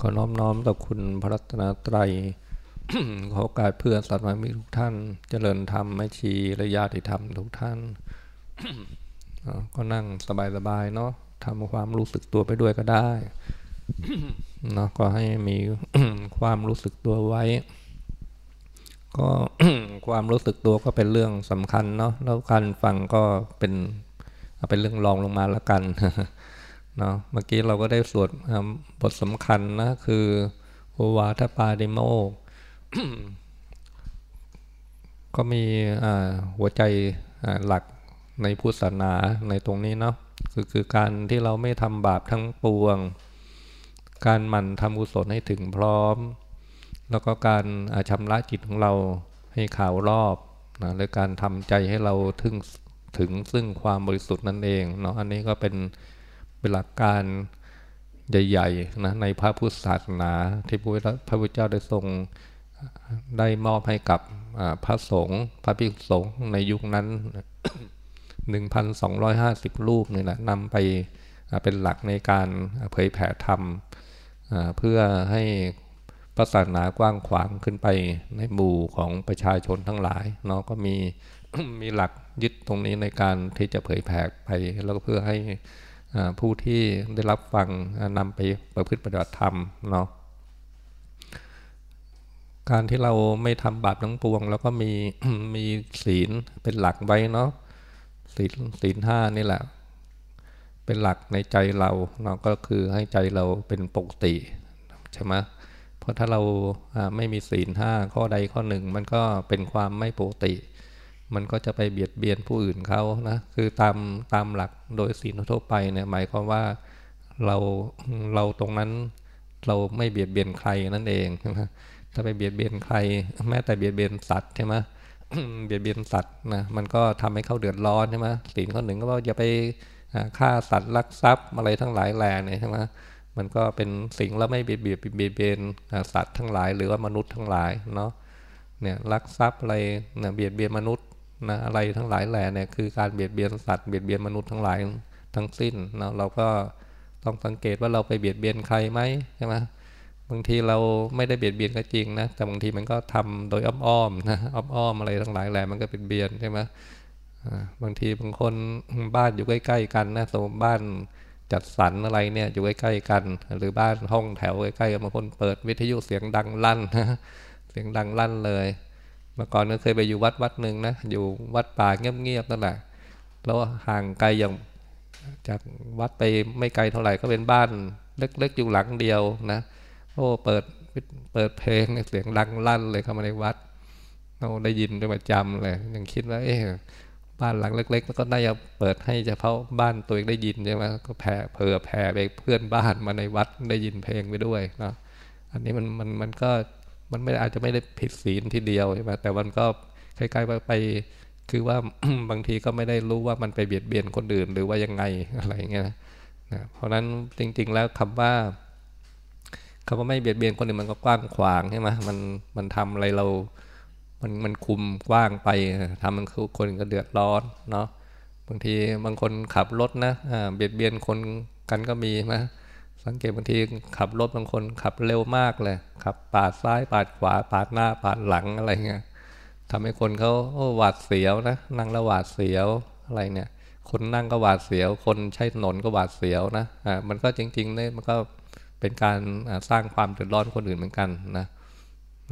ขอน้อมน้อมต่อคุณพระรัตนตรัยขอโอกาสเพื่อนสัตว์มามิทุกท่าน เจริญธรรมไม่ชีระยะที่ธรรมทุกท่าน ก็นั่งสบายๆเนาะทำความรู้สึกตัวไปด้วยก็ได้เนาะก็ให้มีความรู้สึกตัวไว้ ก็ความรู้สึกตัวก็เป็นเรื่องสำคัญเนาะแล้วการฟังก็เป็นเป็นเรื่องรองลงมาล้วกัน เนาะเมื่อกี้เราก็ได้สวดบทสำคัญนะคือโอวาทปาดิโมก็มีหัวใจหลักในพุทธศาสนาในตรงนี้เนาะคือคือการที่เราไม่ทำบาปทั้งปวง การหมั่นทำกุศลให้ถึงพร้อม แล้วก็การชำระจิตของเราให้ข่าวรอบนะและการทำใจให้เราถึงถึงซึ่งความบริสุทธิ์นั่นเองเนาะอันนี้ก็เป็น เป็นหลักการใหญ่ๆนะในพระพุทธศาสนาที่พระพุทธเจ้าได้ทรงได้มอบให้กับพระสงฆ์พระภิกษุสงฆ์ในยุคนั้น 1,250 รูปนี่แหละนำไปเป็นหลักในการเผยแผ่ธรรม เพื่อให้พระศาสนากว้างขวางขึ้นไปในหมู่ของประชาชนทั้งหลายเนาะก็มีมีหลักยึดตรงนี้ในการที่จะเผยแผ่ไปแล้วก็เพื่อให้ ผู้ที่ได้รับฟังนำไปประพฤติปฏิบัติธรรมเนาะการที่เราไม่ทำบาปทั้งปวง แล้วก็มีมีศีลเป็นหลักไว้เนาะศีลศีลห้านี่แหละ เป็นหลักในใจเราเนาะก็คือให้ใจเราเป็นปกติใช่ไหมเพราะถ้าเราไม่มีศีลห้าข้อใดข้อหนึ่ง มันก็เป็นความไม่ปกติ มันก็จะไปเบียดเบียนผู้อื่นเขานะคือตามตามหลักโดยศีลทั่วไปเนี่ยหมายความว่าเราเราตรงนั้นเราไม่เบียดเบียนใครนั่นเองนะถ้าไปเบียดเบียนใคร แม้แต่เบียดเบียนสัตว์ใช่ไหมเบียดเบียนสัตว์นะมันก็ทำให้เขาเดือดร้อนใช่ไหมศีลข้อหนึ่งก็ว่าอย่าไปฆ่าสัตว์ลักทรัพย์อะไรทั้งหลายแหล่เนี่ยใช่ไหมมันก็เป็นสิ่งแล้วไม่เบียดเบียนเบียดเบียนสัตว์ทั้งหลาย หรือว่ามนุษย์ทั้งหลายเนาะเนี่ยลักทรัพย์อะไรเนี่ยเบียดเบียนมนุษย์ นะอะไรทั้งหลายแหล่เนี่ยคือการเบียดเบียนสัตว์เบียดเบียนมนุษย์ทั้งหลายทั้งสิ้นนะเราก็ต้องสังเกตว่าเราไปเบียดเบียนใครไหมใช่ไหมบางทีเราไม่ได้เบียดเบียนก็จริงนะแต่บางทีมันก็ทำโดยอ้อมๆนะอ้อมๆอะไรทั้งหลายแหล่มันก็เป็นเบียนใช่ไหมบางทีบางคนบ้านอยู่ใกล้ ๆ กันนะสมมติบ้านจัดสรรอะไรเนี่ยอยู่ใกล้ๆกัน หรือบ้านห้องแถวใกล้ๆกันบางคนเปิดวิทยุเสียงดังลั่นเสียงดังลั่นเลย มื่อก่อนก็เคยไปอยู่วัดวัดหนึ่งนะ อยู่วัดป่าเงียบๆนั่นแหละแล้วห่างไกลอย่างจากวัดไปไม่ไกลเท่าไหร่ก็เป็นบ้านเล็กๆอยู่หลังเดียวนะโอ้เปิดเปิดเพลงเสียงดังลั่นเลยเข้ามาในวัดเราได้ยินเป็นประจำเลยยังคิดว่า เอ๊ะบ้านหลังเล็ก ๆ แล้วก็น่าจะเปิดให้เฉพาะบ้านตัวเองได้ยินใช่ไหมก็แผ่เผื่อแผ่ไปเพื่อนบ้านมาในวัดได้ยินเพลงไปด้วยนะอันนี้มันมันมันก็ มันไม่อาจจะไม่ได้ผิดศีลทีเดียวใช่ไหมแต่มันก็คล้ายๆว่าไป คือว่าบางทีก็ไม่ได้รู้ว่ามันไปเบียดเบียนคนอื่นหรือว่ายังไงอะไรเงี้ยนะเพราะนั้นจริง ๆ แล้วคำว่าคำว่าไม่เบียดเบียนคนอื่นมันก็กว้างขวางใช่ไหมมันมันทำอะไรเรา มันมันคุมกว้างไปทำมันคนก็เดือดร้อนเนาะบางทีบางคนขับรถนะเบียดเบียนคนกันก็มีนะ สังเกตบางทีขับรถบางคนขับเร็วมากเลยขับปาดซ้ายปาดขวา ปาดหน้าปาดหลังอะไรเงี้ยทำให้คนเขาหวาดเสียวนะนั่งแล้วหวาดเสียวอะไรเนี่ย คนนั่งก็หวาดเสียว คนใช้ถนนก็หวาดเสียวนะอ่ามันก็จริงๆเนี่ยมันก็เป็นการสร้างความเดือดร้อนคนอื่นเหมือนกันนะ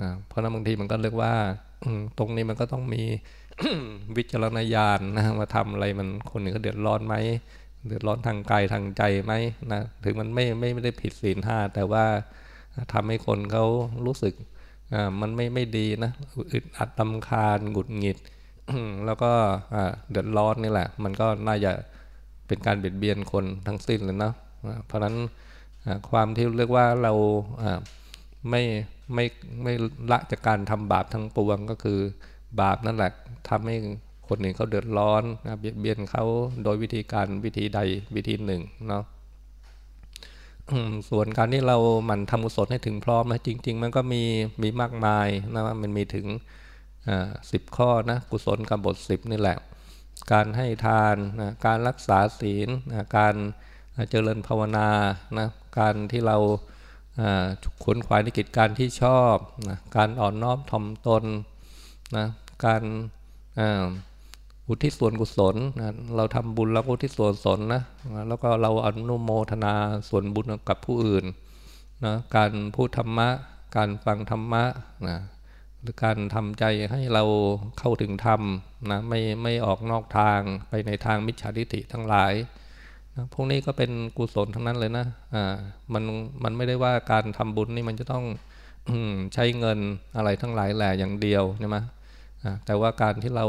อ่าเพราะนั้นบางทีมันก็เรียกว่าตรงนี้มันก็ต้องมีวิจารณญาณนะมาทำอะไรมันคนอื่นเขาเดือดร้อนไหม เดือดร้อนทางกายทางใจไหมนะถึงมันไม่ไม่ไม่ได้ผิดศีลห้าแต่ว่าทำให้คนเขารู้สึกอ่ามันไม่ไม่ดีนะอึดอัดตำคาญหงุดหงิด แล้วก็เดือดร้อนนี่แหละ มันก็น่าจะเป็นการเบียดเบียนคนทั้งสิ้นเลยนะเพราะฉะนั้นความที่เรียกว่าเราไม่ไม่ไม่ละจากการทำบาปทั้งปวงก็คือบาปนั่นแหละทำให้ คนอื่นเขาเดือดร้อนนะเบียดเบียนเขาโดยวิธีการวิธีใดวิธีหนึ่งเนาะส่วนการที่เราหมั่นทำกุศลให้ถึงพร้อมนะจริง ๆ มันก็มีมีมากมายนะมันมีถึงสิบข้อนะกุศลกับบทสิบนี่แหละ การให้ทานนะการรักษาศีลนะการเจริญภาวนานะการที่เราขวนขวายในกิจการที่ชอบนะการอ่อนน้อมถ่อมตนนะการอุ อุทิศส่วนกุศลนะเราทำบุญแล้วอุทิศส่วนกุศลนะแล้วก็เราอนุโมทนาส่วนบุญกับผู้อื่นนะการพูดธรรมะ การฟังธรรมะนะหรือการทำใจให้เราเข้าถึงธรรมนะไม่ไม่ออกนอกทางไปในทางมิจฉาทิฏฐิทั้งหลายนะพวกนี้ก็เป็นกุศลทั้งนั้นเลยนะอ่ามันมันไม่ได้ว่าการทำบุญนี่มันจะต้องใช้เงินอะไรทั้งหลายแหล่อย่างเดียวใช่ไหมแต่ว่าการที่เรา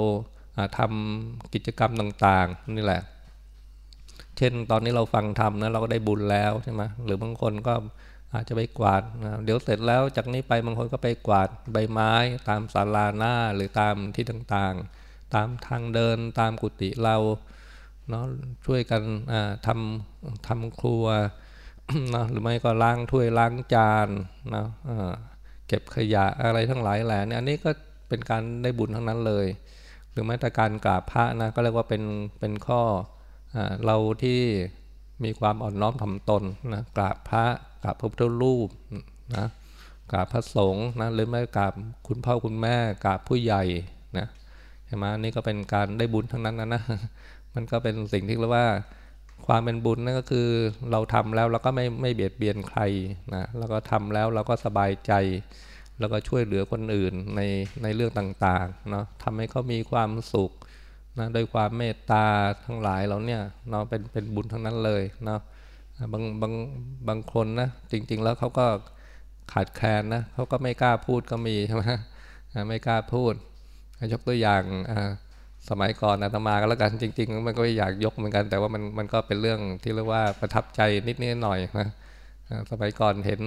ทำกิจกรรมต่างๆนี่แหละ เช่นตอนนี้เราฟังธรรมนะเราก็ได้บุญแล้วใช่ไหมหรือบางคนก็อาจจะไปกวาดนะเดี๋ยวเสร็จแล้วจากนี้ไปบางคนก็ไปกวาดใบไม้ ตามศาลาหน้าหรือตามที่ต่างๆ ตามทางเดินตามกุฏิเราเนาะช่วยกันทำทำครัวนะหรือไม่ก็ล้างถ้วยล้างจานนะเก็บขยะอะไรทั้งหลายแหละเนี่ยอันนี้ก็เป็นการได้บุญทั้งนั้นเลย รือแม้แต่การกราบพระนะก็เรียกว่าเป็นเป็นข้ออเราที่มีความอ่อนน้อมถ่อมตนนะกราบพระกราบพระพุทธรูปนะกราบพระสงฆ์นะหรือไม่กราบคุณพ่อคุณแม่กราบผู้ใหญ่นะใช่ไหมนี่ก็เป็นการได้บุญทั้งนั้นนะนะมันก็เป็นสิ่งที่เรียกว่าความเป็นบุญนั่นก็คือเราทำแล้วเราก็ไม่ไม่เบียดเบียนใครนะแล้วก็ทำแล้วเราก็สบายใจ แล้วก็ช่วยเหลือคนอื่นในในเรื่องต่างๆเนาะทำให้เขามีความสุขนะโดยความเมตตาทั้งหลายเราเนี่ยเนาะเป็นเป็นบุญทั้งนั้นเลยเนาะบางบางบางคนนะจริง ๆ แล้วเขาก็ขาดแคลนนะเขาก็ไม่กล้าพูดก็มีใช่ไหมไม่กล้าพูดยกตัวอย่างสมัยก่อนอาตมาก็แล้วกันจริง ๆ มันก็อยากยกเหมือนกัน แต่ว่ามันมันก็เป็นเรื่องที่เรียกว่าประทับใจนิดนิดหน่อยนะสมัยก่อนเห็น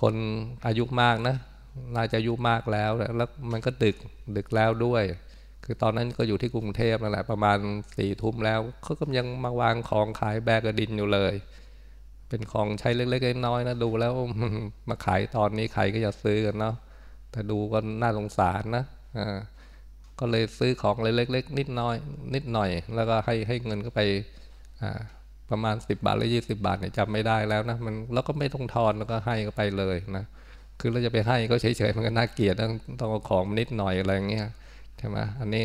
คนอายุมากนะ น่าจะอายุมากแล้วแล้วมันก็ดึกดึกแล้วด้วย คือตอนนั้นก็อยู่ที่กรุงเทพนั่นแหละประมาณสี่ทุ่มแล้วเขาก็ยังมาวางของขายแบกกระดินอยู่เลย เป็นของใช้เล็กๆน้อยๆนะดูแล้วมาขายตอนนี้ใครก็จะซื้อกันเนาะแต่ดูก็น่าสงสารนะอ่าก็เลยซื้อของเล็กๆนิดน้อย นิดหน่อย แล้วก็ให้ให้เงินก็ไปประมาณ 10 บาทหรือ20 บาทเนี่ยจำไม่ได้แล้วนะมันแล้วก็ไม่ต้องทอนแล้วก็ให้ก็ไปเลยนะ คือเราจะไปให้ก็เฉยๆมันก็น่าเกลียดต้องต้องเอาของนิดหน่อยอะไรเงี้ยใช่ไหมอันนี้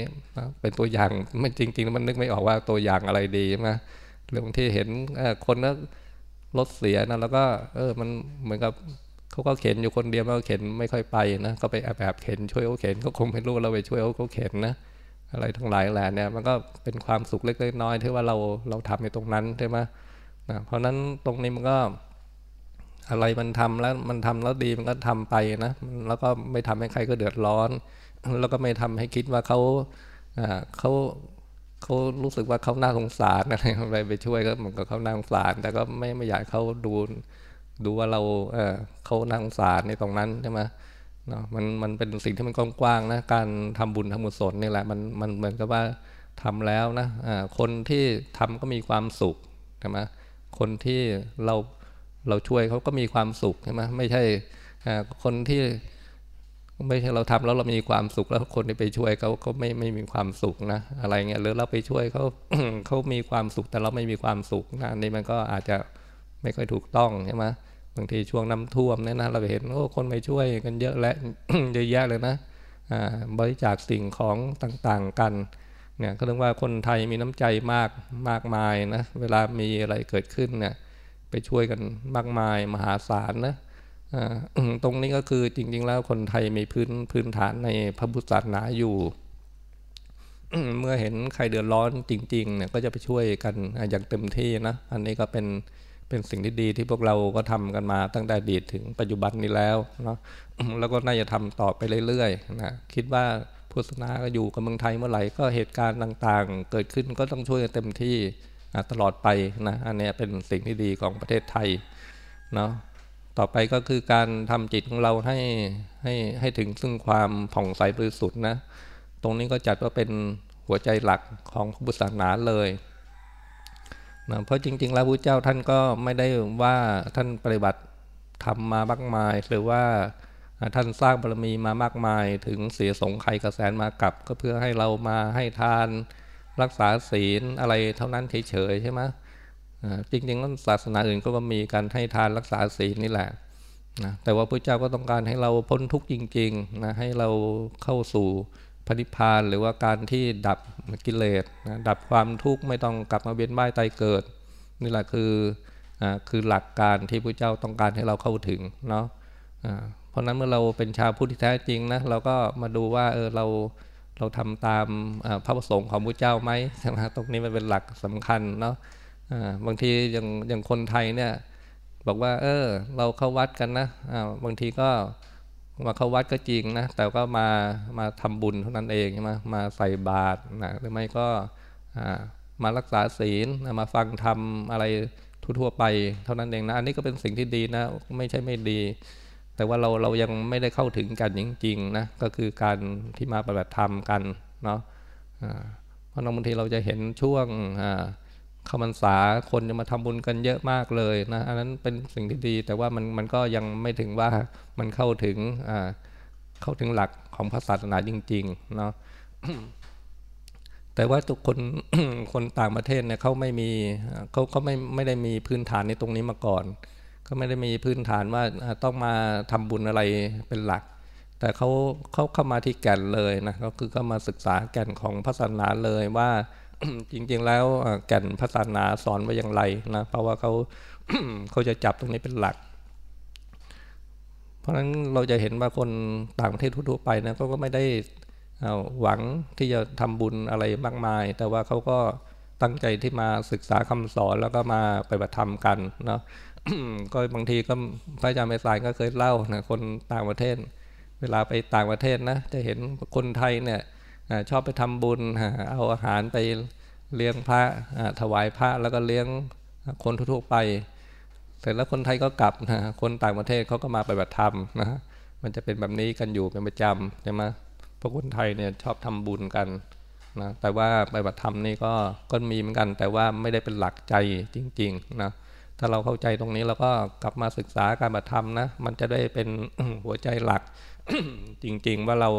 เป็นตัวอย่างไม่จริงๆมันนึกไม่ออกว่าตัวอย่างอะไรดีใช่ไหมเรื่องที่เห็นคนนั้นรถเสียนะแล้วก็เออมันเหมือนกับเขาก็เข็นอยู่คนเดียวก็เข็นไม่ค่อยไปนะก็ไปแอบแอบเข็นช่วยเขาเข็นเขาคงไม่รู้เราไปช่วยเขาเข็นนะอะไรทั้งหลายแหละเนี่ยมันก็เป็นความสุขเล็กๆน้อยที่ว่าเราเราทำในตรงนั้นใช่ไหมนะเพราะนั้นตรงนี้มันก็ อะไรมันทำแล้วมันทำแล้วดีมันก็ทำไปนะแล้วก็ไม่ทำให้ใครก็เดือดร้อน แล้วก็ไม่ทำให้คิดว่าเขาเขาเขารู้สึกว่าเขาน่าสงสารอะไรไปช่วยก็เหมือนกับเขาน่าสงสาร แต่ก็ไม่ไม่อยากเขาดูดูว่าเราเเขาน่าสงสารในตรงนั้นใช่ไหมเนาะมันมันเป็นสิ่งที่มันกว้างๆนะการทำบุญทำบุญสนนี่แหละมันมันเหมือนกับว่าทำแล้วนะะคนที่ทำก็มีความสุขใช่ไหมคนที่เรา เราช่วยเขาก็มีความสุขใช่ไหมไม่ใช่คนที่ไม่ใช่เราทำแล้วเรามีความสุขแล้วคนที่ไปช่วยเขาเขาไม่ไม่มีความสุขนะอะไรเงี้ยหรือเราไปช่วยเขาเขามีความสุขแต่เราไม่มีความสุขนะนี่มันก็อาจจะไม่ค่อยถูกต้องใช่ไหมบางทีช่วงน้ำท่วมเนี่ยนะเราเห็นโอ้คนไปช่วยกันเยอะและเยอะแยะเลยนะบริจาคสิ่งของต่างๆกันเนี่ยก็เรียกว่าคนไทยมีน้ำใจมากมากมายนะเวลามีอะไรเกิดขึ้นเนี่ย ไปช่วยกันมากมายมหาศาลนะตรงนี้ก็คือจริง ๆ แล้วคนไทยมีพื้นพื้นฐานในพระพุทธศาสนาอยู่ เมื่อเห็นใครเดือดร้อนจริงๆเนี่ยก็จะไปช่วยกันอย่างเต็มที่นะอันนี้ก็เป็นเป็นสิ่งที่ดีที่พวกเราก็ทำกันมาตั้งแต่อดีตถึงปัจจุบันนี้แล้วเนาะแล้วก็น่าจะทำต่อไปเรื่อยๆนะคิดว่าพุทธศาสนาก็อยู่กับเมืองไทยเมื่อไหร่ก็เหตุการณ์ต่างๆ เกิดขึ้นก็ต้องช่วยกันเต็มที่ ตลอดไปนะอันนี้เป็นสิ่งที่ดีของประเทศไทยเนาะต่อไปก็คือการทำจิตของเราให้ให้ให้ถึงซึ่งความผ่องใสบริสุทธิ์นะตรงนี้ก็จัดว่าเป็นหัวใจหลักของพุทธศาสนาเลยนะเพราะจริง ๆ แล้วพระเจ้าท่านก็ไม่ได้ว่าท่านปฏิบัติทำมามากมาย หรือว่าท่านสร้างบารมีมามากมาย ถึงเสียสงไข่กระแสนมากับ ก็เพื่อให้เรามาให้ทาน รักษาศีลอะไรเท่านั้นเฉยๆใช่ไหมจริงๆแล้วศาสนาอื่นก็มีการให้ทานรักษาศีลนี่แหละนะแต่ว่าพระเจ้าก็ต้องการให้เราพ้นทุกข์จริงๆนะให้เราเข้าสู่พนิพพานหรือว่าการที่ดับกิเลสนะดับความทุกข์ไม่ต้องกลับมาเวียนว่ายตายเกิด นี่แหละคืออคือหลักการที่พระเจ้าต้องการให้เราเข้าถึงเนาะเพราะนั้นเมื่อเราเป็นชาวพุทธที่แท้จริงนะเราก็มาดูว่าเออเรา เราทำตามพระประสงค์ของพระเจ้าไหมใช่ไหมตรงนี้มันเป็นหลักสำคัญเนาะบางทีอย่างอย่างคนไทยเนี่ยบอกว่า เออ เราเข้าวัดกันนะบางทีก็มาเข้าวัดก็จริงนะแต่ก็มามาทำบุญเท่านั้นเองใช่ไหมมาใส่บาตรนะหรือไม่ก็มารักษาศีลมาฟังธรรมอะไรทั่วๆไป เท่านั้นเองนะอันนี้ก็เป็นสิ่งที่ดีนะ ไม่ใช่ไม่ดี แต่ว่าเราเรายังไม่ได้เข้าถึงกันจริงๆนะก็คือการที่มาปฏิบัติธรรมกันเนาะเพราะบางทีเราจะเห็นช่วงเข้าพรรษาคนจะมาทำบุญกันเยอะมากเลยนะอันนั้นเป็นสิ่งที่ดีแต่ว่ามันมันก็ยังไม่ถึงว่ามันเข้าถึงเข้าถึงหลักของพระศาสนาจริงๆเนาะแต่ว่าทุกคนคนต่างประเทศเนี่ยเขาไม่มีเขาเขาไม่ไม่ได้มีพื้นฐานในตรงนี้มาก่อน ก็ไม่ได้มีพื้นฐานว่าต้องมาทำบุญอะไรเป็นหลัก แต่เขาเขาเข้ามาที่แก่นเลยนะก็คือเข้ามาศึกษาแก่นของพระศาสนาเลยว่าจริง ๆ แล้วแก่นพระศาสนาสอนไว้อย่างไรนะเพราะว่าเขาเขาจะจับตรงนี้เป็นหลัก เพราะฉะนั้นเราจะเห็นว่าคนต่างประเทศทั่วไปนะก็ไม่ได้หวังที่จะทำบุญอะไรมากมาย แต่ว่าเขาก็ตั้งใจที่มาศึกษาคำสอนแล้วก็มาไปบัติธรรมกันเนาะ ก็บางทีก็พระอาจารย์ไปสายก็เคยเล่านะคนต่างประเทศ เวลาไปต่างประเทศนะจะเห็นคนไทยเนี่ยชอบไปทำบุญเอาอาหารไปเลี้ยงพระถวายพระแล้วก็เลี้ยงคนทั่วไป เสร็จแล้วคนไทยก็กลับนะคนต่างประเทศเขาก็มาไปบัติธรรมนะมันจะเป็นแบบนี้กันอยู่เป็นประจำใช่ไหมพวกคนไทยเนี่ยชอบทำบุญกันนะแต่ว่าไปบัติธรรมนี่ก็ก็มีเหมือนกัน แต่ว่าไม่ได้เป็นหลักใจจริงๆนะ ถ้าเราเข้าใจตรงนี้เราก็กลับมาศึกษาการบัติธรรมนะ มันจะได้เป็นหัวใจหลัก จริงๆว่าเรา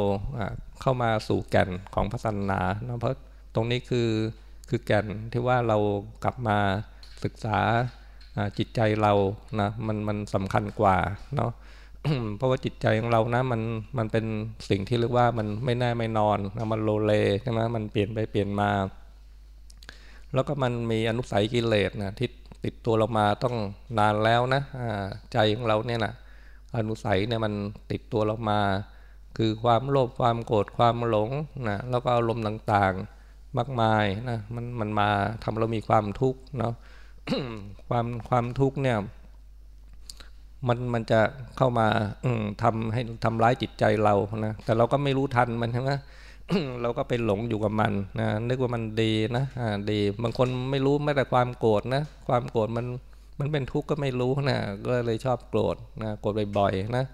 เข้ามาสู่แก่นของพระศาสนานะเพราะตรงนี้คือคือแก่นที่ว่าเรากลับมาศึกษาจิตใจเรานะมันมันสำคัญกว่าเนาะเพราะว่าจิตใจของเรานะมันมันเป็นสิ่งที่เรียกว่ามันไม่แน่ไม่นอนนะมันโลเลใช่ไหมมันเปลี่ยนไปเปลี่ยนมา แล้วก็มันมีอนุสัยกิเลสนะที่ ติดตัวเรามาต้องนานแล้วนะใจของเราเนี่ยนะอนุสัยเนี่ยมันติดตัวเรามา คือความโลภความโกรธความหลงนะแล้วก็อารมณ์ต่างๆมากมายนะมันมันมาทำเรามีความทุกข์เนาะความความทุกข์เนี่ยมันมันจะเข้ามาทำให้ทำร้ายจิตใจเรานะแต่เราก็ไม่รู้ทันมันใช่ไหม เราก็ไปหลงอยู่กับมันนะนึกว่ามันดีนะอ่าดี บางคนไม่รู้แม้แต่ความโกรธนะความโกรธมันมันเป็นทุกข์ก็ไม่รู้นะก็เลยชอบโกรธนะโกรธบ่อยๆนะ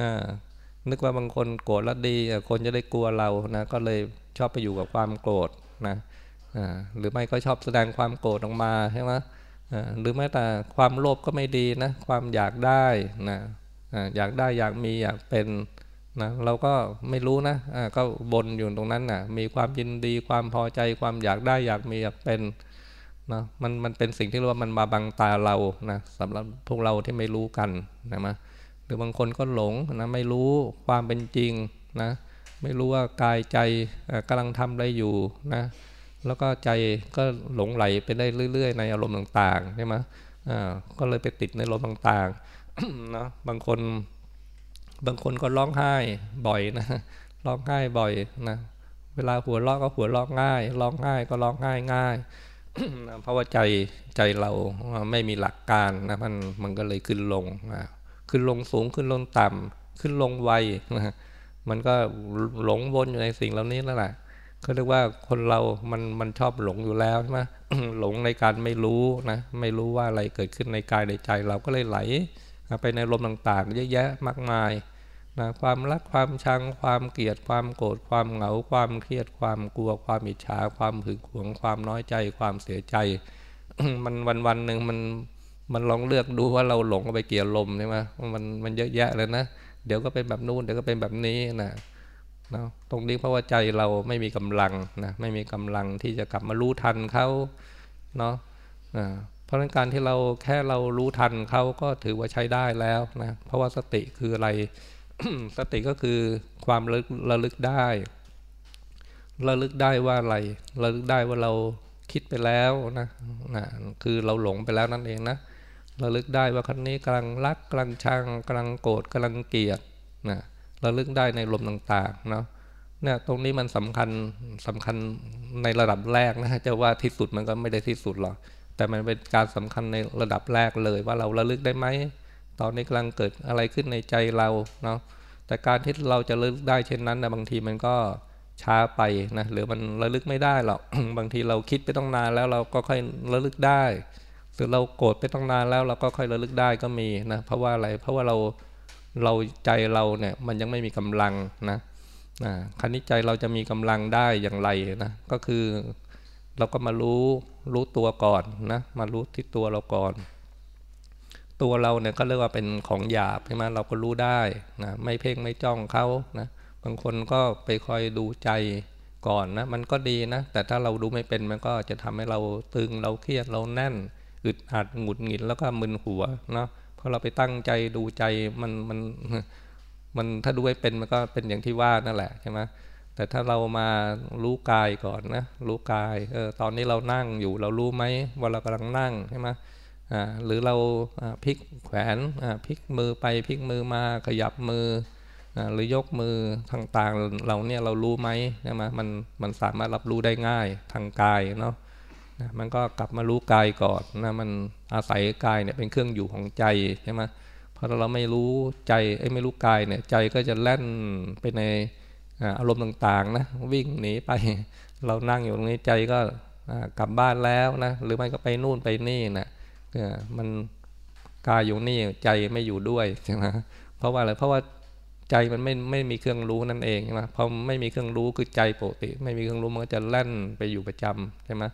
อ่านึกว่าบางคนโกรธแล้วดี คนจะได้กลัวเรานะก็เลยชอบไปอยู่กับความโกรธนะอ่าหรือไม่ก็ชอบแสดงความโกรธออกมาใช่ไหมหรือแม้แต่ความโลภก็ไม่ดีนะความอยากได้นะอยากได้อยากมีอยากเป็น นะเราก็ไม่รู้นะะก็บนอยู่ตรงนั้นนะ่ะ มีความยินดีความพอใจความอยากได้อยากมีอยากเป็นนะมันมันเป็นสิ่งที่เรียกว่ามันมาบังตาเรานะสำหรับพวกเราที่ไม่รู้กันนะมาหรือบางคนก็หลงนะไม่รู้ความเป็นจริงนะไม่รู้ว่ากายใจกำลังทำอะไรอยู่นะแล้วก็ใจก็หลงไหลไปได้เรื่อย ๆ ในอารมณ์ต่างๆใช่ไหมอ่าก็เลยไปติดในอารมณ์ต่างๆนะบางคน บางคนก็ร้องไห้บ่อยนะร้องไห้บ่อยนะเวลาหัวเราะก็หัวเราะง่ายร้องไห้ก็ร้องไห้ง่ายเพราะว่าใจใจเราไม่มีหลักการนะมันมันก็เลยขึ้นลงนะขึ้นลงสูงขึ้นลงต่ำขึ้นลงไวนะมันก็หลงวนอยู่ในสิ่งเหล่านี้แล้วแหละเขาเรียกว่าคนเรา มันมันชอบหลงอยู่แล้วใช่ไหมหลงในการไม่รู้นะไม่รู้ว่าอะไรเกิดขึ้นในกายในใจเราก็เลยไหล ไปในลมต่างๆ เยอะแยะมากมาย นะความรักความชัง ความเกลียดความโกรธความเหงา ความเครียดความกลัว ความอิจฉา ความหึงหวง ความน้อยใจ ความเสียใจ มันวันวันหนึ่งมันมันลองเลือกดูว่าเราหลงไปเกี่ยวลมใช่ไหมมันมันเยอะแยะเลยนะเดี๋ยวก็เป็นแบบนู้นเดี๋ยวก็เป็นแบบนี้นะนะตรงนี้เพราะว่าใจเราไม่มีกำลังนะไม่มีกำลังที่จะกลับมารู้ทันเขาเนาะพเพราะนั้นการที่เราแค่เรารู้ทันเขาก็ถือว่าใช้ได้แล้วนะเพราะว่าสติคืออะไร สติก็คือความระลึกระลึกได้ระลึกได้ว่าอะไรระลึกได้ว่าเราคิดไปแล้วนะนะคือเราหลงไปแล้วนั่นเองนะระลึกได้ว่าคนนี้กำลังรักกำลังชังกำลังโกรธกำลังเกลียดนะระลึกได้ในลมต่างๆเนาะเนี่ยตรงนี้มันสำคัญสำคัญในระดับแรกนะจะว่าที่สุดมันก็ไม่ได้ที่สุดหรอกแต่มันเป็นการสำคัญในระดับแรกเลยว่าเราระลึกได้ไหม ตอนนี้กำลังเกิดอะไรขึ้นในใจเราเนาะแต่การที่เราจะระลึกได้เช่นนั้นนะบางทีมันก็ช้าไปนะหรือมันระลึกไม่ได้หรอกบางทีเราคิดไปต้องนานแล้วเราก็ค่อยระลึกได้ หรือเราโกรธไปต้องนานแล้วเราก็ค่อยระลึกได้ก็มีนะเพราะว่าอะไรเพราะว่าเราเราใจเราเนี่ยมันยังไม่มีกำลังนะนะคันนี้ใจเราจะมีกำลังได้อย่างไรนะก็คือเราก็มารู้รู้ตัวก่อนนะมารู้ที่ตัวเราก่อน ตัวเราเนี่ยก็เรียกว่าเป็นของหยาบใช่ไหมเราก็รู้ได้นะไม่เพ่งไม่จ้องเขานะบางคนก็ไปคอยดูใจก่อนนะมันก็ดีนะ แต่ถ้าเราดูไม่เป็นมันก็จะทำให้เราตึงเราเครียดเราแน่นอึดอัดหงุดหงิดแล้วก็มึนหัวเนาะพอเราไปตั้งใจดูใจมันมันมันถ้าดูไม่เป็นมันก็เป็นอย่างที่ว่านั่นแหละใช่ไหมแต่ถ้าเรามารู้กายก่อนนะรู้กายเออตอนนี้เรานั่งอยู่เรารู้ไหมว่าเรากำลังนั่งใช่ไหม หรือเราพลิกแขวนพลิกมือไปพลิกมือมาขยับมือหรือยกมือต่างๆเราเนี่ยเรารู้ไหมใช่ไหมมันมันสามารถรับรู้ได้ง่ายทางกายเนาะมันก็กลับมารู้กายก่อนนะมันอาศัยกายเนี่ยเป็นเครื่องอยู่ของใจใช่ไหมพอเราไม่รู้ใจไอ้ไม่รู้กายเนี่ยใจก็จะแล่นไปในอารมณ์ต่างๆนะวิ่งหนีไปเรานั่งอยู่ตรงนี้ใจก็กลับบ้านแล้วนะหรือไม่ก็ไปนู่นไปนี่นะ มันกายอยู่นี่ใจไม่อยู่ด้วยใช่ไหมเพราะว่าอะไรเพราะว่าใจมันไม่ไม่มีเครื่องรู้นั่นเองใช่ไหมพอไม่มีเครื่องรู้คือใจปกติ ไม่มีเครื่องรู้มันก็จะแล่นไปอยู่ประจำใช่ไหม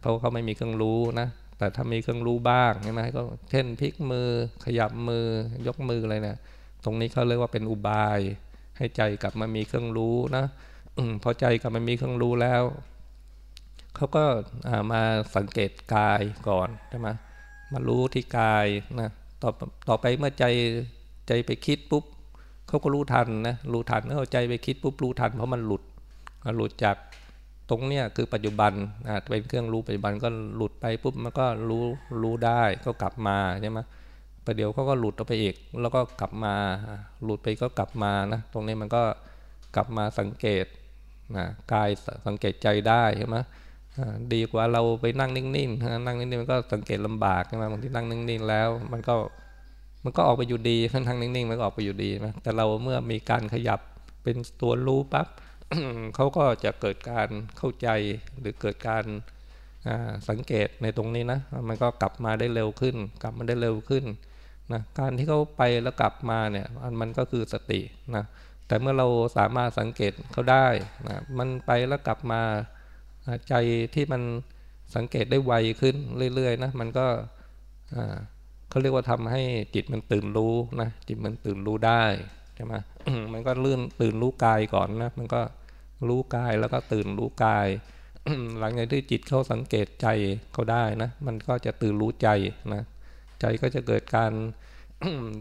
เพราะเขาไม่มีเครื่องรู้นะแต่ถ้ามีเครื่องรู้บ้างใช่ไหมก็เช่นพลิกมือขยับมือยกมืออะไรเนี่ยตรงนี้เขาเรียกว่าเป็นอุบาย ให้ใจกลับมามีเครื่องรู้นะอพอใจกลับมามีเครื่องรู้แล้วเขาก็มาสังเกตกายก่อนใช่ไหม มารู้ที่กายนะต่อต่อไปเมื่อใจใจไปคิดปุ๊บเขาก็รู้ทันนะรู้ทันเอาใจไปคิดปุ๊บรู้ทันเพราะมันหลุดหลุดจากตรงเนี้ยคือปัจจุบันอ่าเป็นเครื่องรู้ปัจจุบันก็หลุดไปปุ๊บมันก็รู้รู้ได้ก็กลับมาใช่ไหมประเดี๋ยวเขาก็หลุดออกไปอีก แล้วก็กลับมาหลุดไปก็กลับมานะตรงนี้มันก็กลับมาสังเกตนะกายสังเกตใจได้ใช่ไหม ดีกว่าเราไปนั่งนิ่งๆนั่งนิ่งๆมันก็สังเกตลำบากใช่ไหมบางทีนั่งนิ่งๆแล้ว มันก็มันก็ออกไปอยู่ดีทั้งทางนิ่งๆมันก็ออกไปอยู่ดีนะแต่เราเมื่อมีการขยับเป็นตัวรู้ปั๊บเขาก็จะเกิดการเข้าใจหรือเกิดการสังเกตในตรงนี้นะ มันก็กลับมาได้เร็วขึ้น กลับมาได้เร็วขึ้นนะการที่เขาไปแล้วกลับมาเนี่ยมันก็คือสตินะแต่เมื่อเราสามารถสังเกตเขาได้นะมันไปแล้วกลับมา ใจที่มันสังเกตได้ไวขึ้นเรื่อยๆนะมันก็เขาเรียกว่าทำให้จิตมันตื่นรู้นะจิตมันตื่นรู้ได้ใช่ไหมมันก็ลื่นตื่นรู้กายก่อนนะมันก็รู้กายแล้วก็ตื่นรู้กาย หลังจากที่จิตเขาสังเกตใจเขาได้นะมันก็จะตื่นรู้ใจนะใจก็จะเกิดการ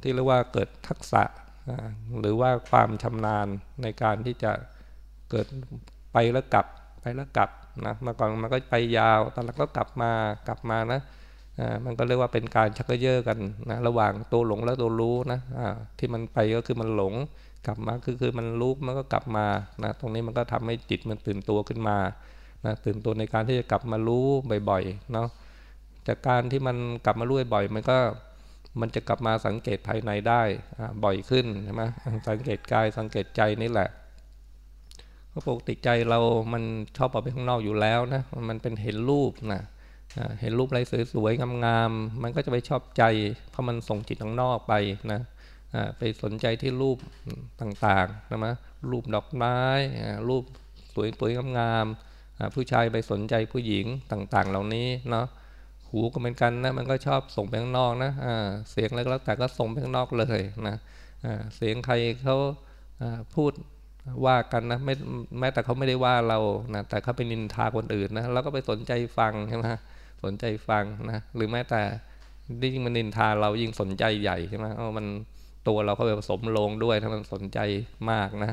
ที่เรียกว่าเกิดทักษะหรือว่าความชำนาญในการที่จะเกิดไปแล้วกลับไปแล้วกลับ นะเมาก่อนมันก็ไปยาวตอนหลังก็กลับมากลับมานะมันก็เรียกว่าเป็นการชักเยอะกันนะระหว่างตัวหลงและตัวรู้นะที่มันไปก็คือมันหลงกลับมาคือคือมันรู้มันก็กลับมานะตรงนี้มันก็ทำให้จิตมันตื่นตัวขึ้นมานะตื่นตัวในการที่จะกลับมารู้บ่อยๆเนาะจากการที่มันกลับมารู้บ่อยมันก็มันจะกลับมาสังเกตภายในได้บ่อยขึ้นใช่ไหมสังเกตกายสังเกตใจนี่แหละ ปกติใจเรามันชอบออกไปข้างนอกอยู่แล้วนะ มันเป็นเห็นรูปนะเห็นรูปอะไรสวยๆงามๆ มันก็จะไปชอบใจ เพราะมันส่งจิตข้างนอกไปนะไปสนใจที่รูปต่างๆนะมะรูปดอกไม้รูปสวยๆงามๆผู้ชายไปสนใจผู้หญิงต่างๆ เหล่านี้เนาะหูก็เหมือนกันนะมันก็ชอบส่งไปข้างนอกนะเสียงอะไรก็แล้วแต่ก็ส่งไปข้างนอกเลยนะเสียงใครเขาพูด ว่ากันนะไม่แม้แต่เขาไม่ได้ว่าเรานะแต่เขาไปนินทาคนอื่นนะเราก็ไปสนใจฟังใช่ไหมสนใจฟังนะหรือแม้แต่ยิ่งมันนินทาเรายิ่งสนใจใหญ่ใช่ไหมเออมันตัวเราก็ไปผสมลงด้วยถ้ามันสนใจมากนะ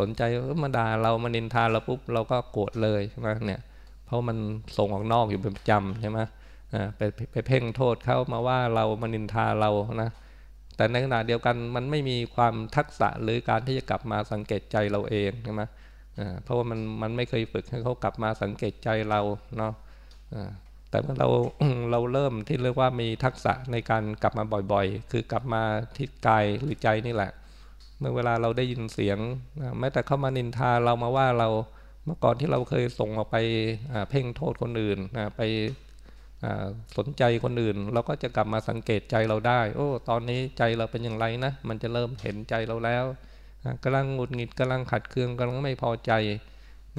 สนใจมาด่าเรามานินทาเราปุ๊บเราก็โกรธเลยใช่ไหมเนี่ยเพราะมันส่งออกนอกอยู่เป็นประจำใช่ไหมไปไปเพ่งโทษเขามาว่าเรามานินทาเรานะ แต่ในขณะเดียวกันมันไม่มีความทักษะหรือการที่จะกลับมาสังเกตใจเราเองใช่ไหมเพราะว่ามันมันไม่เคยฝึกให้เขากลับมาสังเกตใจเราเนาะแต่เมื่อเราเราเริ่มที่เรียกว่ามีทักษะในการกลับมาบ่อยๆ คือกลับมาที่กายหรือใจนี่แหละ เมื่อเวลาเราได้ยินเสียงแม้แต่เข้ามานินทาเรามาว่าเราเมื่อก่อนที่เราเคยส่งออกไปเพ่งโทษคนอื่นไป สนใจคนอื่น เราก็จะกลับมาสังเกตใจเราได้ โอ้ ตอนนี้ใจเราเป็นอย่างไรนะ มันจะเริ่มเห็นใจเราแล้วกำลังหงุดหงิดกำลังขัดเคืองกำลังไม่พอใจ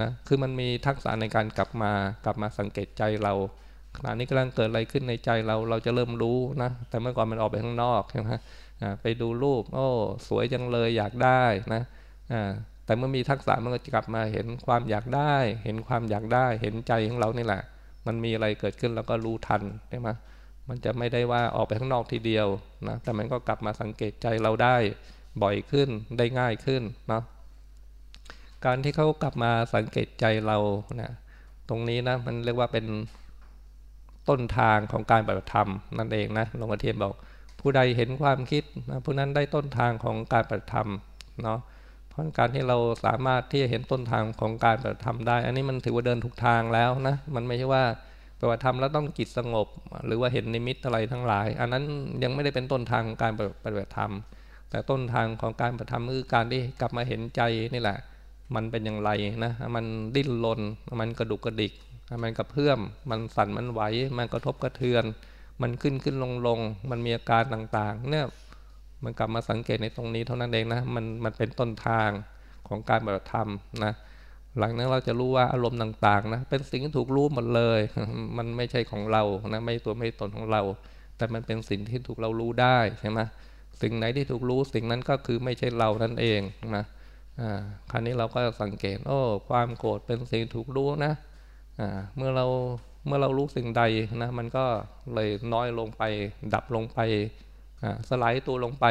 นะคือมันมีทักษะในการกลับมากลับมาสังเกตใจเราขณะนี้กำลังเกิดอะไรขึ้นในใจเราเราจะเริ่มรู้นะ แต่เมื่อก่อนมันออกไปข้างนอกใช่ไหมไปดูรูป โอ้ สวยจังเลยอยากได้นะแต่เมื่อมีทักษะมันก็จะกลับมาเห็นความอยากได้ เห็นความอยากได้ เห็นใจของเรานี่แหละ มันมีอะไรเกิดขึ้นแล้วก็รู้ทันใช่ไหมมันจะไม่ได้ว่าออกไปข้างนอกทีเดียวนะแต่มันก็กลับมาสังเกตใจเราได้บ่อยขึ้นได้ง่ายขึ้นเนาะการที่เขากลับมาสังเกตใจเรานะตรงนี้นะมันเรียกว่าเป็นต้นทางของการปฏิบัติธรรมนั่นเองนะหลวงพ่อเทียนบอก ผู้ใดเห็นความคิดนะผู้นั้นได้ต้นทางของการปฏิบัติธรรมเนาะ พราะการที่เราสามารถที่จะเห็นต้นทางของการปฏิบัติธรรมได้ อันนี้มันถือว่าเดินถูกทางแล้วนะมันไม่ใช่ว่าปฏิบัติธรรมแล้วต้องจิตสงบ หรือว่าเห็นนิมิตอะไรทั้งหลาย อันนั้นยังไม่ได้เป็นต้นทางของการปฏิบัติธรรม แต่ต้นทางของการปฏิบัติธรรมคือการที่กลับมาเห็นใจนี่แหละ มันเป็นอย่างไรนะมันดิ้นรนมันกระดุกกระดิก มันกระเพื่อมมันสั่นมันไหวมันกระทบกระเทือน มันขึ้นขึ้นลงลงมันมีอาการต่างๆเนี่ย มันกลับมาสังเกตในตรงนี้เท่านั้นเองนะมันมันเป็นต้นทางของการปฏิบัติธรรมนะหลังนั้นเราจะรู้ว่าอารมณ์ต่างๆนะเป็นสิ่งที่ถูกรู้หมดเลย มันไม่ใช่ของเรานะไม่ตัวไม่ตนของเรา แต่มันเป็นสิ่งที่ถูกเรารู้ได้ใช่ไหมสิ่งไหนที่ถูกรู้สิ่งนั้นก็คือไม่ใช่เรานั่นเองนะอ่าคราวนี้เราก็สังเกตโอ้ความโกรธเป็นสิ่งถูกรู้นะอ่าเมื่อเราเมื่อเรารู้สิ่งใดนะมันก็เลยน้อยลงไปดับลงไป สลายตัวลงไป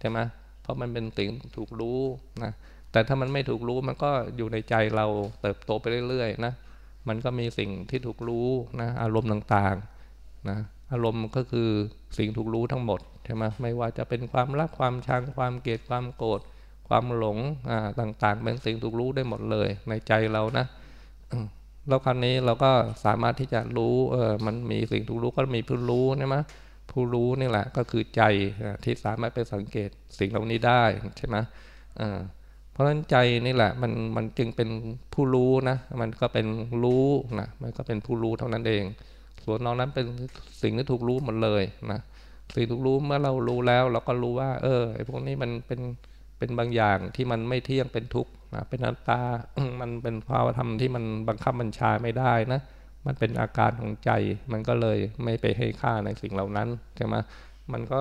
ใช่ไหมเพราะมันเป็นสิ่งถูกรู้นะแต่ถ้ามันไม่ถูกรู้มันก็อยู่ในใจเราเติบโตไปเรื่อยๆนะมันก็มีสิ่งที่ถูกรู้นะอารมณ์ต่างๆนะอารมณ์ก็คือสิ่งถูกรู้ทั้งหมดใช่ไหมไม่ว่าจะเป็นความรักความชังความเกลียดความโกรธความหลงต่างๆ เป็นสิ่งถูกรู้ได้หมดเลย ในใจเรานะแล้วครั้นี้เราก็สามารถที่จะรู้เออมันมีสิ่งถูกรู้ก็มีผู้รู้ใช่ไหม ผู้รู้นี่แหละก็คือใจที่สามารถไปสังเกตสิ่งเหล่านี้ได้ใช่ไหมเพราะฉะนั้นใจนี่แหละมันมันจึงเป็นผู้รู้นะมันก็เป็นรู้นะมันก็เป็นผู้รู้เท่านั้นเอง ส่วนนอกนั้นเป็นสิ่งที่ถูกรู้หมดเลยนะสิ่งถูกรู้เมื่อเรารู้แล้ว เราก็รู้ว่า เออไอ้พวกนี้มันเป็นเป็นบางอย่างที่มันไม่เที่ยงเป็นทุกข์นะเป็นอัตตา มันเป็นภาวธรรมที่มันบังคับบัญชาไม่ได้นะ มันเป็นอาการของใจ มันก็เลยไม่ไปให้ค่าในสิ่งเหล่านั้นใช่ไหมมันก็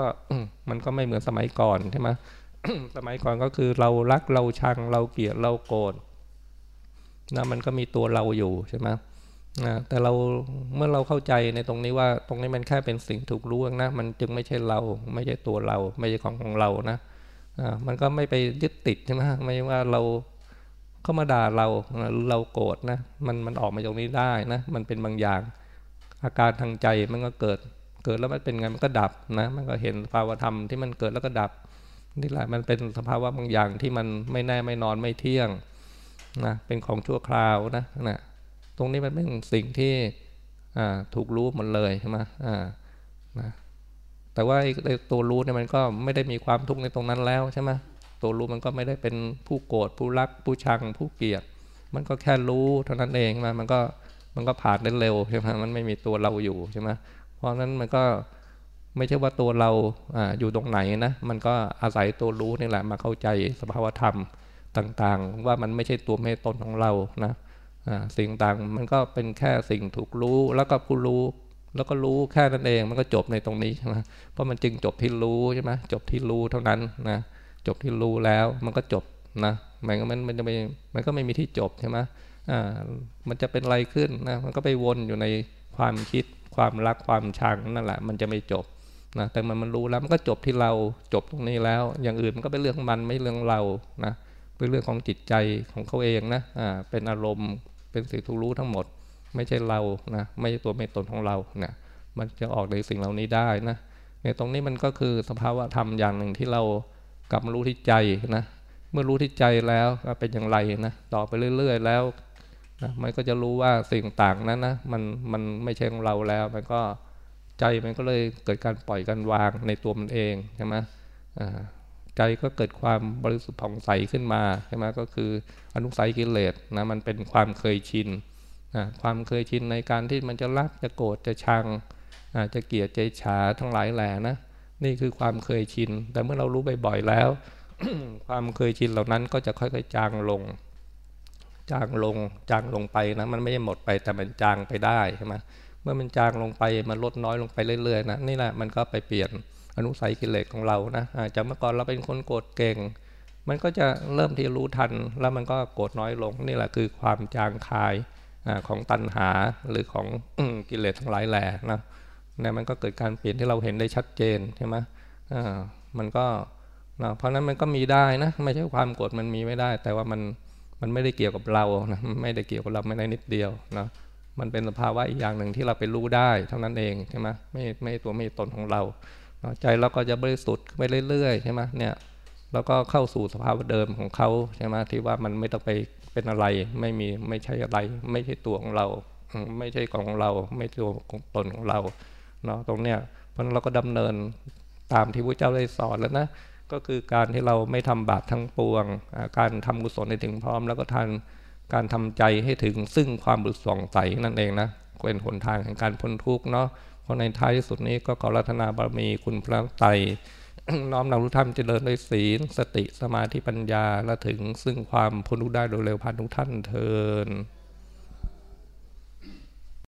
มันก็ไม่เหมือนสมัยก่อนใช่ไหมสมัยก่อนก็คือเรารักเราชังเราเกลียดเราโกรธนะมันก็มีตัวเราอยู่ใช่ไหมนะแต่เราเมื่อเราเข้าใจในตรงนี้ว่า ตรงนี้มันแค่เป็นสิ่งถูกรู้นะมันจึงไม่ใช่เรา ไม่ใช่ตัวเรา ไม่ใช่ของของเรานะอ่ามันก็ไม่ไปยึดติดใช่ไหมไม่ว่าเรา เข้ามาด่าเราเราโกรธนะมันมันออกมาตรงนี้ได้นะ มันเป็นบางอย่าง อาการทางใจมันก็เกิด เกิดแล้วมันเป็นไงมันก็ดับนะมันก็เห็นภาวธรรมที่มันเกิดแล้วก็ดับนี่แหละมันเป็นสภาวะบางอย่างที่มันไม่แน่ไม่นอนไม่เที่ยงนะเป็นของชั่วคราวนะนะตรงนี้มันเป็นสิ่งที่ถูกรู้หมดเลยใช่ไหมนะแต่ว่าตัวรู้เนี่ยมันก็ไม่ได้มีความทุกข์ในตรงนั้นแล้วใช่ไหม ตัวรู้มันก็ไม่ได้เป็นผู้โกรธผู้รัก ผู้ชัง ผู้เกลียด มันก็แค่รู้เท่านั้นเองมามันก็มันก็ผ่านได้เร็วใช่ไหมมันไม่มีตัวเราอยู่ใช่ไหมเพราะนั้นมันก็ไม่ใช่ว่าตัวเราออยู่ตรงไหนนะ มันก็อาศัยตัวรู้นี่แหละมาเข้าใจสภาวธรรมต่างๆ ว่ามันไม่ใช่ตัวไม่ตนของเรานะสิ่งต่างมันก็เป็นแค่สิ่งถูกรู้แล้วก็ผู้รู้ แล้วก็รู้แค่นั้นเองมันก็จบในตรงนี้ใช่ไหมเพราะมันจึงจบที่รู้ใช่ไหมจบที่รู้เท่านั้นนะ จบที่รู้แล้วมันก็จบนะมันมันมันจะไม่มันก็ไม่มีที่จบใช่ไหมอ่ามันจะเป็นอะไรขึ้นนะมันก็ไปวนอยู่ในความคิดความรักความชังนั่นแหละ มันจะไม่จบนะแต่มันมันรู้แล้วมันก็จบที่เราจบตรงนี้แล้ว อย่างอื่นมันก็เป็นเรื่องมันไม่เรื่องเรานะเป็นเรื่องของจิตใจของเขาเองนะอ่าเป็นอารมณ์เป็นสิ่งทุรู้ทั้งหมด ไม่ใช่เรานะไม่ใช่ตัวไม่ตนของเราเนะมันจะออกในสิ่งเหล่านี้ได้นะในตรงนี้มันก็คือสภาวะธรรมอย่างหนึ่งที่เรา กลับมารู้ที่ใจนะเมื่อรู้ที่ใจแล้วเป็นอย่างไรนะต่อไปเรื่อย ๆ แล้วนะมันก็จะรู้ว่าสิ่งต่างนั้นนะมันมันไม่ใช่ของเราแล้ว มันก็ใจมันก็เลยเกิดการปล่อยการวางในตัวมันเองใช่ไหมใจก็เกิดความบริสุทธิ์ผ่องใสขึ้นมาใช่ไหมก็คืออนุสัยกิเลสนะมันเป็นความเคยชินนะความเคยชินในการที่มันจะรักจะโกรธจะชังจะเกลียดใจฉาทั้งหลายแหล่นะ นี่คือความเคยชิน แต่เมื่อเรารู้บ่อยๆแล้ว ความเคยชินเหล่านั้นก็จะค่อยๆจางลง จางลง จางลงไปนะ มันไม่ได้หมดไปแต่มันจางไปได้ใช่ไหมเมื่อมันจางลงไป มันลดน้อยลงไปเรื่อยๆนะนี่แหละมันก็ไปเปลี่ยนอนุสัยกิเลสของเรานะจากเมื่อก่อนเราเป็นคนโกรธเก่ง มันก็จะเริ่มที่รู้ทัน แล้วมันก็โกรธน้อยลง นี่แหละคือความจางคายของตัณหาหรือของกิเลสทั้งหลายแหล่นะ นี่ยมันก็เกิดการเปลี่ยนที่เราเห็นได้ชัดเจนใช่ไหมอ่ามันก็นะเพราะนั้นมันก็มีได้นะ ไม่ใช่ความโกรธมันมีไม่ได้ แต่ว่ามันมันไม่ได้เกี่ยวกับเรานะไม่ได้เกี่ยวกับเราไม่ได้นิดเดียวนะมันเป็นสภาวะอีกอย่างหนึ่งที่เราไปรู้ได้เท่านั้นเองใช่ไหมไม่ไม่ตัวไม่ตนของเรา ใจเราก็จะบริสุทธิ์ไปเรื่อยๆใช่ไหมเนี่ยแล้วก็เข้าสู่สภาวะเดิมของเขาใช่ไหมที่ว่ามันไม่ต้องไปเป็นอะไร ไม่มีไม่ใช่อะไร ไม่ใช่ตัวของเรา ไม่ใช่ของเรา ไม่ตัวของตนของเรา เนาะตรงเนี้ยเพราะเราก็ดำเนินตามที่พระเจ้าได้สอนแล้วนะก็คือการที่เราไม่ทำบาปทั้งปวง การทำกุศลให้ถึงพร้อม แล้วก็ทันการทำใจให้ถึงซึ่งความบริสุทธิ์ใสนั่นเองนะเป็นหนทางแห่งการพ้นทุกข์เนาะเพราะในท้ายที่สุดนี้ก็ขอรัตนาบารมีคุณพระไตรน้อมนำทุกท่านเจริญด้วยศีล สติสมาธิปัญญาและถึงซึ่งความพ้นทุกข์ได้โดยเร็วพันทุกท่านเทิน